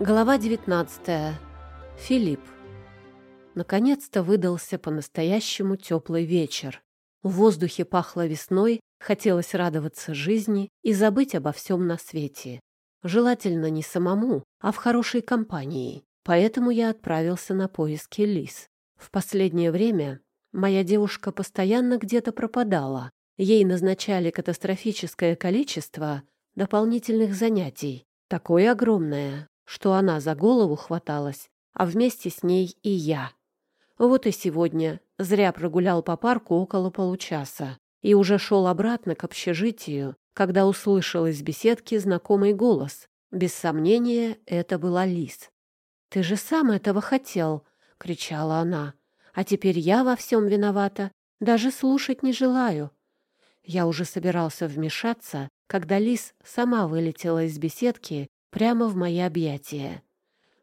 Глава 19. Филипп. Наконец-то выдался по-настоящему теплый вечер. В воздухе пахло весной, хотелось радоваться жизни и забыть обо всем на свете. Желательно не самому, а в хорошей компании. Поэтому я отправился на поиски Лис. В последнее время моя девушка постоянно где-то пропадала. Ей назначали катастрофическое количество дополнительных занятий. Такое огромное, что она за голову хваталась, а вместе с ней и я. Вот и сегодня зря прогулял по парку около получаса и уже шел обратно к общежитию, когда услышал из беседки знакомый голос. Без сомнения, это была Лис. «Ты же сам этого хотел!» — кричала она. «А теперь я во всем виновата. Даже слушать не желаю». Я уже собирался вмешаться, когда Лис сама вылетела из беседки прямо в мои объятия.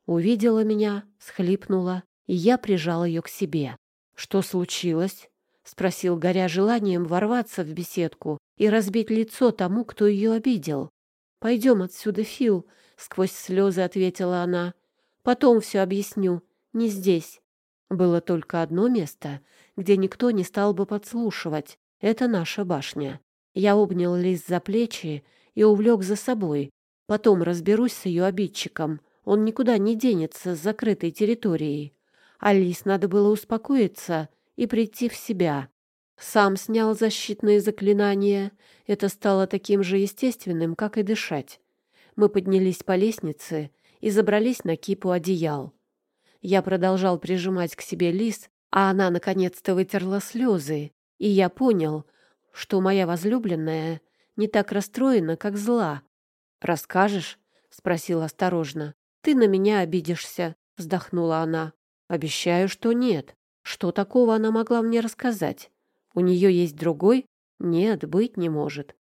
Увидела меня, схлипнула, и я прижал ее к себе. «Что случилось?» — спросил, горя желанием ворваться в беседку и разбить лицо тому, кто ее обидел. «Пойдем отсюда, Фил», — сквозь слезы ответила она. «Потом все объясню. Не здесь». Было только одно место, где никто не стал бы подслушивать. Это наша башня. Я обнял Лиз за плечи и увлек за собой, Потом разберусь с ее обидчиком. Он никуда не денется с закрытой территорией. Алис надо было успокоиться и прийти в себя. Сам снял защитные заклинания. Это стало таким же естественным, как и дышать. Мы поднялись по лестнице и забрались на кипу одеял. Я продолжал прижимать к себе лис, а она наконец-то вытерла слезы, и я понял, что моя возлюбленная не так расстроена, как зла. «Расскажешь?» — спросил осторожно. «Ты на меня обидишься», — вздохнула она. «Обещаю, что нет. Что такого она могла мне рассказать? У нее есть другой? Нет, быть не может.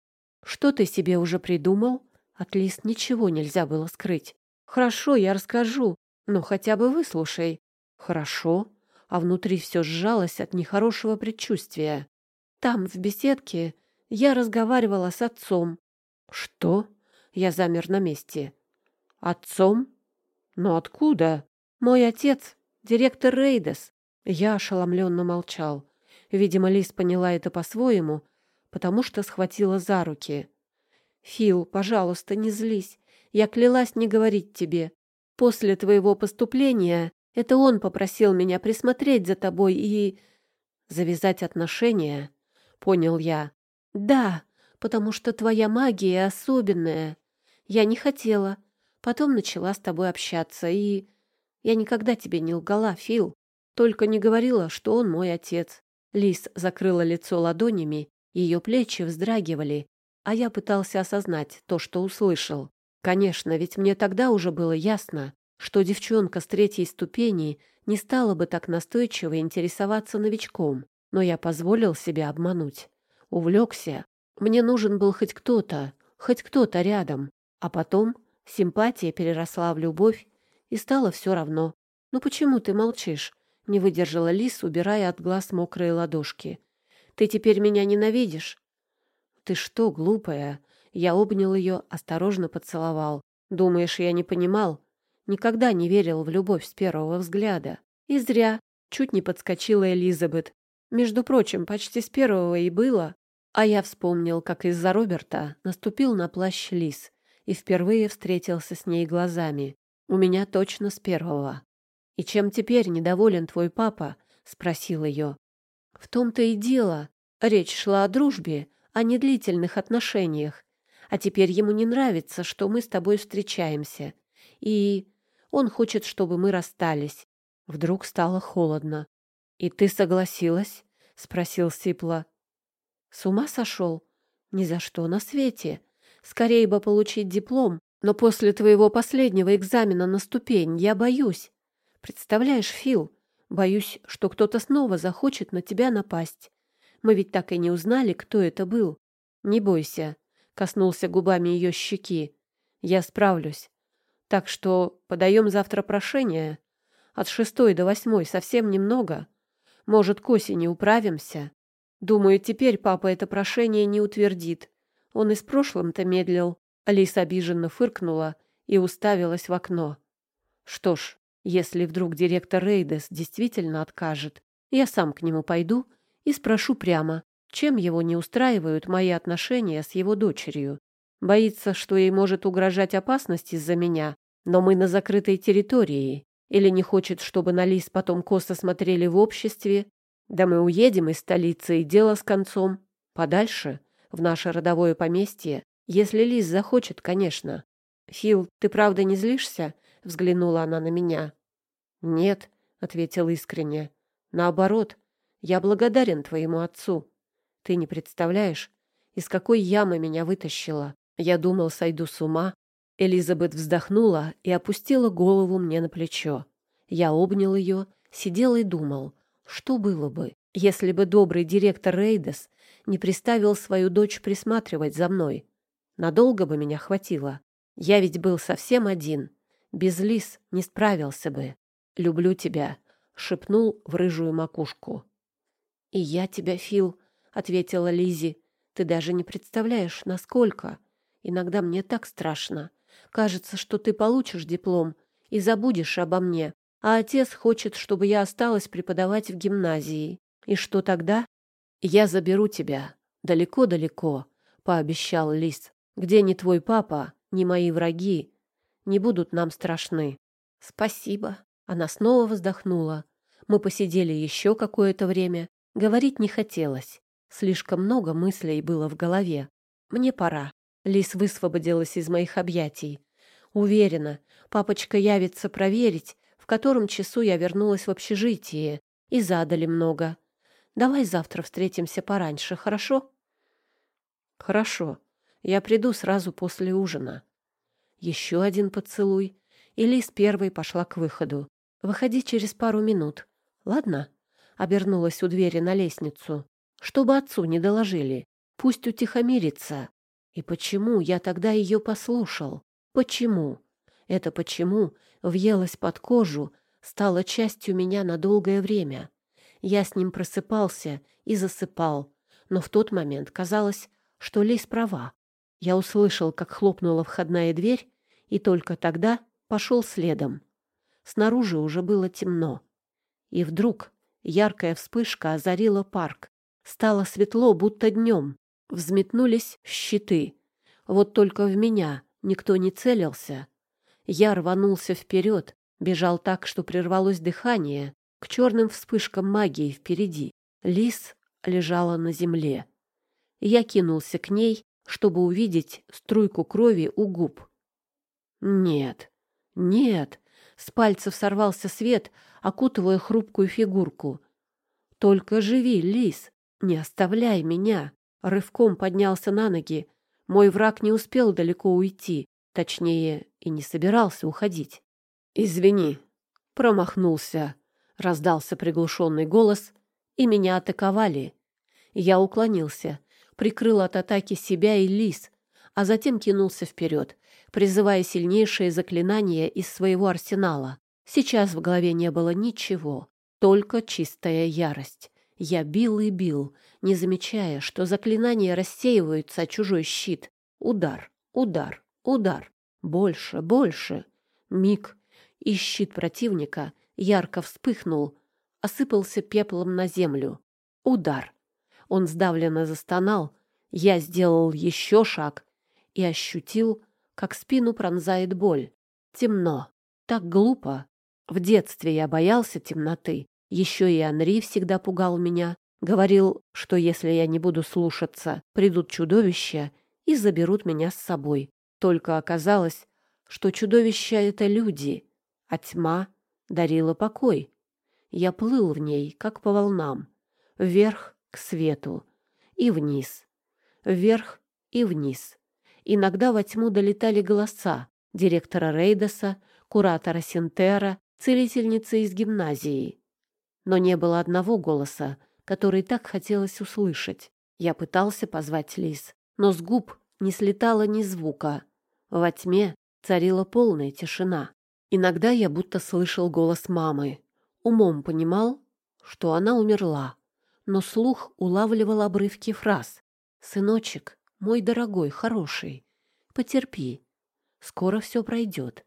Что ты себе уже придумал? От Лис ничего нельзя было скрыть. Хорошо, я расскажу, но хотя бы выслушай. Хорошо. А внутри все сжалось от нехорошего предчувствия. Там, в беседке, я разговаривала с отцом. Что? Я замер на месте. Отцом? Но откуда? Мой отец, директор Рейдес. Я ошеломленно молчал. Видимо, Лис поняла это по-своему, потому что схватила за руки. «Фил, пожалуйста, не злись. Я клялась не говорить тебе. После твоего поступления это он попросил меня присмотреть за тобой и... завязать отношения», — понял я. «Да, потому что твоя магия особенная. Я не хотела. Потом начала с тобой общаться, и... Я никогда тебе не лгала, Фил. Только не говорила, что он мой отец. Лис закрыла лицо ладонями, ее плечи вздрагивали, а я пытался осознать то, что услышал. Конечно, ведь мне тогда уже было ясно, что девчонка с третьей ступени не стала бы так настойчиво интересоваться новичком, но я позволил себя обмануть. Увлекся. Мне нужен был хоть кто-то, хоть кто-то рядом. А потом симпатия переросла в любовь, и стало все равно. «Ну почему ты молчишь?» — не выдержала Лис, убирая от глаз мокрые ладошки. «Ты теперь меня ненавидишь?» «Ты что, глупая?» Я обнял ее, осторожно поцеловал. «Думаешь, я не понимал? Никогда не верил в любовь с первого взгляда. И зря. Чуть не подскочила Элизабет. Между прочим, почти с первого и было. А я вспомнил, как из-за Роберта наступил на плащ Лис и впервые встретился с ней глазами. У меня точно с первого. «И чем теперь недоволен твой папа?» — спросил ее. «В том-то и дело. Речь шла о дружбе, о недлительных отношениях. А теперь ему не нравится, что мы с тобой встречаемся. И он хочет, чтобы мы расстались». Вдруг стало холодно. «И ты согласилась?» — спросил Сипла. «С ума сошел? Ни за что на свете. Скорее бы получить диплом, но после твоего последнего экзамена на ступень я боюсь. Представляешь, Фил, боюсь, что кто-то снова захочет на тебя напасть. Мы ведь так и не узнали, кто это был. Не бойся, коснулся губами ее щеки. Я справлюсь. Так что подаем завтра прошение. От шестой до восьмой совсем немного. Может, к осени управимся. Думаю, теперь папа это прошение не утвердит. Он и с прошлым-то медлил. Алиса обиженно фыркнула и уставилась в окно. Что ж, если вдруг директор Рейдес действительно откажет, я сам к нему пойду и спрошу прямо, чем его не устраивают мои отношения с его дочерью. Боится, что ей может угрожать опасность из-за меня, но мы на закрытой территории. Или не хочет, чтобы на Лис потом косо смотрели в обществе. Да мы уедем из столицы, и дело с концом. Подальше, в наше родовое поместье, если Лис захочет, конечно. «Фил, ты правда не злишься?» — взглянула она на меня. «Нет», — ответил искренне. «Наоборот, я благодарен твоему отцу. Ты не представляешь, из какой ямы меня вытащила. Я думал, сойду с ума, Элизабет вздохнула и опустила голову мне на плечо. Я обнял ее, сидел и думал, что было бы, если бы добрый директор Рейдес не приставил свою дочь присматривать за мной. Надолго бы меня хватило. Я ведь был совсем один. Без Лис не справился бы. «Люблю тебя», — шепнул в рыжую макушку. «И я тебя, Фил», — ответила Лизи. «Ты даже не представляешь, насколько. Иногда мне так страшно. Кажется, что ты получишь диплом и забудешь обо мне, а отец хочет, чтобы я осталась преподавать в гимназии. И что тогда? Я заберу тебя далеко-далеко, пообещал Лис. Где ни твой папа, ни мои враги не будут нам страшны. Спасибо. Она снова вздохнула. Мы посидели еще какое-то время. Говорить не хотелось. Слишком много мыслей было в голове. Мне пора. Лис высвободилась из моих объятий. Уверена, папочка явится проверить, в котором часу я вернулась в общежитие, и задали много. Давай завтра встретимся пораньше, хорошо? Хорошо. Я приду сразу после ужина. Еще один поцелуй, и Лис первой пошла к выходу. Выходи через пару минут. Ладно? Обернулась у двери на лестницу. Чтобы отцу не доложили. Пусть утихомирится. И почему я тогда ее послушал? Почему? Это почему въелось под кожу, стало частью меня на долгое время. Я с ним просыпался и засыпал, но в тот момент казалось, что Лис права. Я услышал, как хлопнула входная дверь, и только тогда пошел следом. Снаружи уже было темно. И вдруг яркая вспышка озарила парк. Стало светло, будто днем. Взметнулись щиты. Вот только в меня никто не целился. Я рванулся вперед, бежал так, что прервалось дыхание, к черным вспышкам магии впереди. Лис лежала на земле. Я кинулся к ней, чтобы увидеть струйку крови у губ. Нет, нет, с пальцев сорвался свет, окутывая хрупкую фигурку. Только живи, лис, не оставляй меня рывком поднялся на ноги. Мой враг не успел далеко уйти, точнее, и не собирался уходить. «Извини», — промахнулся, — раздался приглушенный голос, и меня атаковали. Я уклонился, прикрыл от атаки себя и лис, а затем кинулся вперед, призывая сильнейшее заклинание из своего арсенала. Сейчас в голове не было ничего, только чистая ярость. Я бил и бил, не замечая, что заклинания рассеиваются о чужой щит. Удар, удар, удар. Больше, больше. Миг, и щит противника ярко вспыхнул, осыпался пеплом на землю. Удар. Он сдавленно застонал. Я сделал еще шаг и ощутил, как спину пронзает боль. Темно. Так глупо. В детстве я боялся темноты, еще и Анри всегда пугал меня. Говорил, что если я не буду слушаться, придут чудовища и заберут меня с собой. Только оказалось, что чудовища — это люди, а тьма дарила покой. Я плыл в ней, как по волнам, вверх к свету и вниз, вверх и вниз. Иногда во тьму долетали голоса директора Рейдоса, куратора Синтера, целительницы из гимназии но не было одного голоса, который так хотелось услышать. Я пытался позвать Лис, но с губ не слетало ни звука. Во тьме царила полная тишина. Иногда я будто слышал голос мамы. Умом понимал, что она умерла, но слух улавливал обрывки фраз. «Сыночек, мой дорогой, хороший, потерпи. Скоро все пройдет.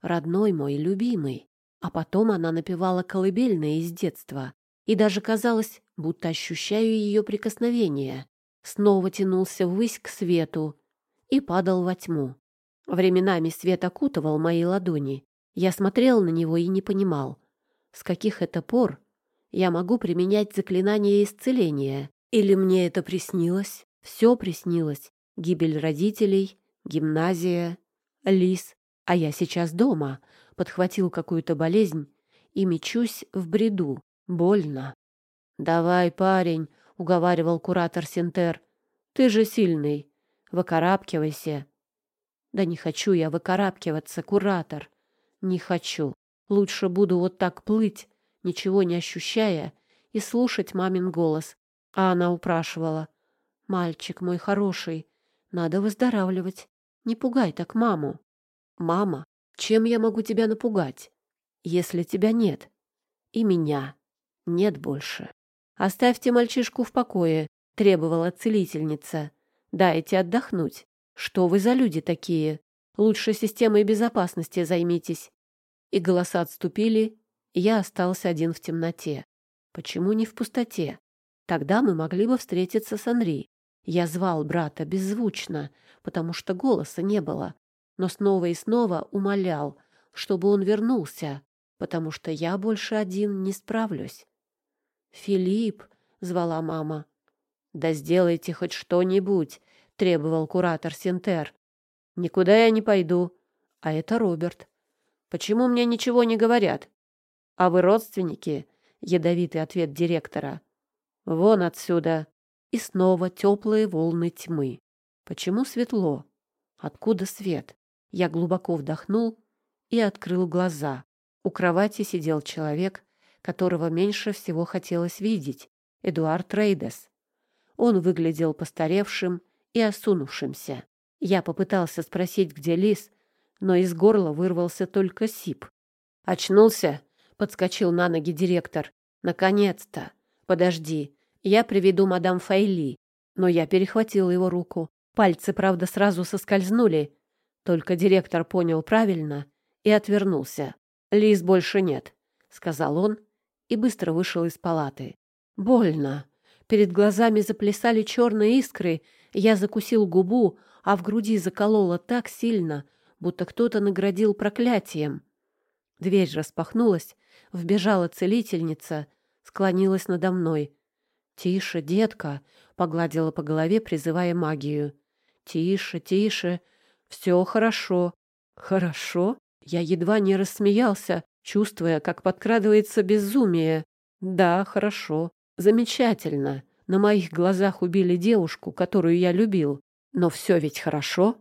родной мой, любимый. А потом она напевала колыбельные из детства, и даже казалось, будто ощущаю ее прикосновение. Снова тянулся ввысь к свету и падал во тьму. Временами свет окутывал мои ладони. Я смотрел на него и не понимал, с каких это пор я могу применять заклинание исцеления. Или мне это приснилось? Все приснилось. Гибель родителей, гимназия, лис. А я сейчас дома, подхватил какую-то болезнь и мечусь в бреду. Больно. «Давай, парень», — уговаривал куратор Синтер. «Ты же сильный. Выкарабкивайся». «Да не хочу я выкарабкиваться, куратор. Не хочу. Лучше буду вот так плыть, ничего не ощущая, и слушать мамин голос. А она упрашивала. «Мальчик мой хороший, надо выздоравливать. Не пугай так маму». «Мама, чем я могу тебя напугать, если тебя нет? И меня нет больше». «Оставьте мальчишку в покое», — требовала целительница. «Дайте отдохнуть. Что вы за люди такие? Лучше системой безопасности займитесь». И голоса отступили, и я остался один в темноте. Почему не в пустоте? Тогда мы могли бы встретиться с Анри. Я звал брата беззвучно, потому что голоса не было, но снова и снова умолял, чтобы он вернулся, потому что я больше один не справлюсь. «Филипп!» — звала мама. «Да сделайте хоть что-нибудь!» — требовал куратор Синтер. «Никуда я не пойду. А это Роберт. Почему мне ничего не говорят? А вы родственники? Ядовитый ответ директора. Вон отсюда. И снова теплые волны тьмы. Почему светло? Откуда свет? Я глубоко вдохнул и открыл глаза. У кровати сидел человек, которого меньше всего хотелось видеть. Эдуард Рейдес. Он выглядел постаревшим и осунувшимся. Я попытался спросить, где Лис, но из горла вырвался только сип. «Очнулся?» Подскочил на ноги директор. Наконец-то. Подожди, я приведу мадам Файли. Но я перехватил его руку. Пальцы, правда, сразу соскользнули. Только директор понял правильно и отвернулся. Лиз больше нет, сказал он и быстро вышел из палаты. Больно. Перед глазами заплясали черные искры, я закусил губу, а в груди закололо так сильно, будто кто-то наградил проклятием. Дверь распахнулась, Вбежала целительница, склонилась надо мной. «Тише, детка!» — погладила по голове, призывая магию. «Тише, тише! Все хорошо!» «Хорошо?» Я едва не рассмеялся, чувствуя, как подкрадывается безумие. «Да, хорошо. Замечательно. На моих глазах убили девушку, которую я любил. Но все ведь хорошо.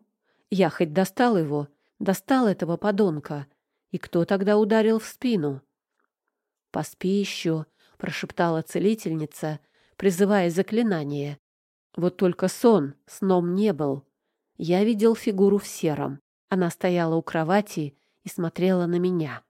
Я хоть достал его, достал этого подонка. И кто тогда ударил в спину?» «Поспи еще», — прошептала целительница, призывая заклинание. Вот только сон сном не был. Я видел фигуру в сером. Она стояла у кровати и смотрела на меня.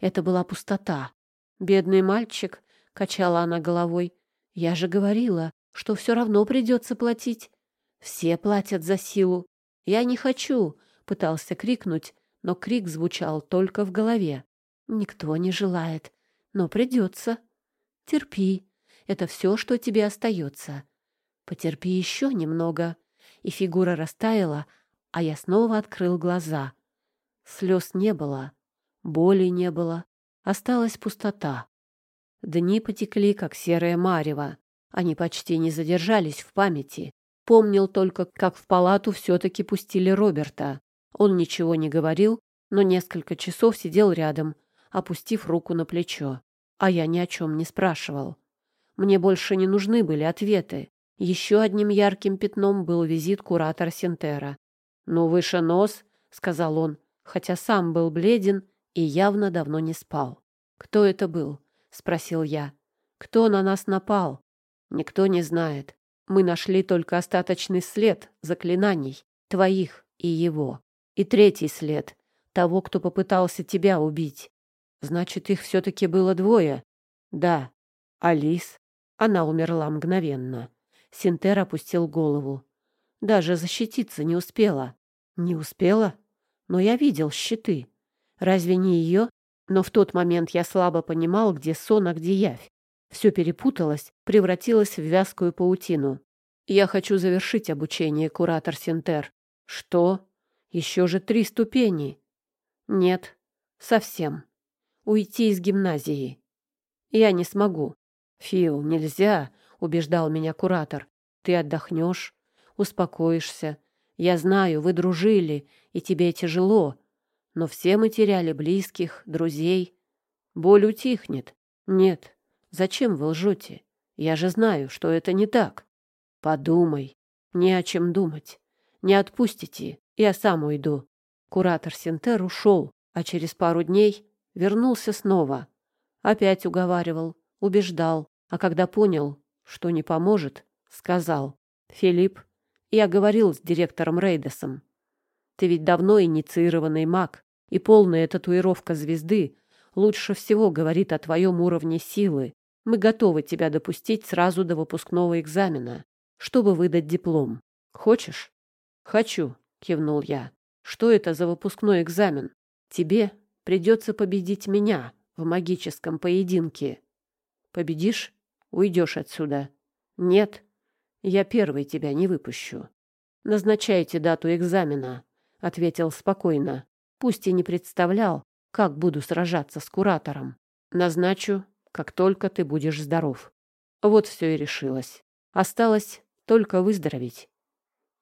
Это была пустота. «Бедный мальчик», — качала она головой. «Я же говорила, что все равно придется платить. Все платят за силу. Я не хочу», — пытался крикнуть, но крик звучал только в голове. «Никто не желает но придется. Терпи. Это все, что тебе остается. Потерпи еще немного. И фигура растаяла, а я снова открыл глаза. Слез не было, боли не было, осталась пустота. Дни потекли, как серое марево. Они почти не задержались в памяти. Помнил только, как в палату все-таки пустили Роберта. Он ничего не говорил, но несколько часов сидел рядом, опустив руку на плечо. А я ни о чем не спрашивал. Мне больше не нужны были ответы. Еще одним ярким пятном был визит куратора Синтера. «Ну, выше нос», — сказал он, хотя сам был бледен и явно давно не спал. «Кто это был?» — спросил я. «Кто на нас напал?» «Никто не знает. Мы нашли только остаточный след заклинаний, твоих и его. И третий след, того, кто попытался тебя убить. Значит, их все-таки было двое. Да. Алис. Она умерла мгновенно. Синтер опустил голову. Даже защититься не успела. Не успела? Но я видел щиты. Разве не ее? Но в тот момент я слабо понимал, где сон, а где явь. Все перепуталось, превратилось в вязкую паутину. Я хочу завершить обучение, куратор Синтер. Что? Еще же три ступени. Нет, совсем. Уйти из гимназии. Я не смогу. Фил, нельзя, убеждал меня куратор. Ты отдохнешь, успокоишься. Я знаю, вы дружили, и тебе тяжело. Но все мы теряли близких, друзей. Боль утихнет. Нет, зачем вы лжете? Я же знаю, что это не так. Подумай. Не о чем думать. Не отпустите, я сам уйду. Куратор Синтер ушел, а через пару дней вернулся снова. Опять уговаривал, убеждал, а когда понял, что не поможет, сказал. «Филипп, я говорил с директором Рейдесом. Ты ведь давно инициированный маг, и полная татуировка звезды лучше всего говорит о твоем уровне силы. Мы готовы тебя допустить сразу до выпускного экзамена, чтобы выдать диплом. Хочешь? Хочу, кивнул я. Что это за выпускной экзамен? Тебе придется победить меня в магическом поединке. Победишь — уйдешь отсюда. Нет, я первый тебя не выпущу. Назначайте дату экзамена, — ответил спокойно. Пусть и не представлял, как буду сражаться с куратором. Назначу, как только ты будешь здоров. Вот все и решилось. Осталось только выздороветь.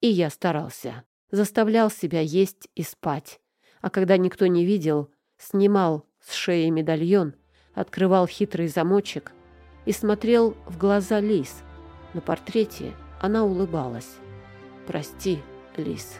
И я старался. Заставлял себя есть и спать. А когда никто не видел, снимал с шеи медальон, открывал хитрый замочек и смотрел в глаза Лис. На портрете она улыбалась. «Прости, Лис».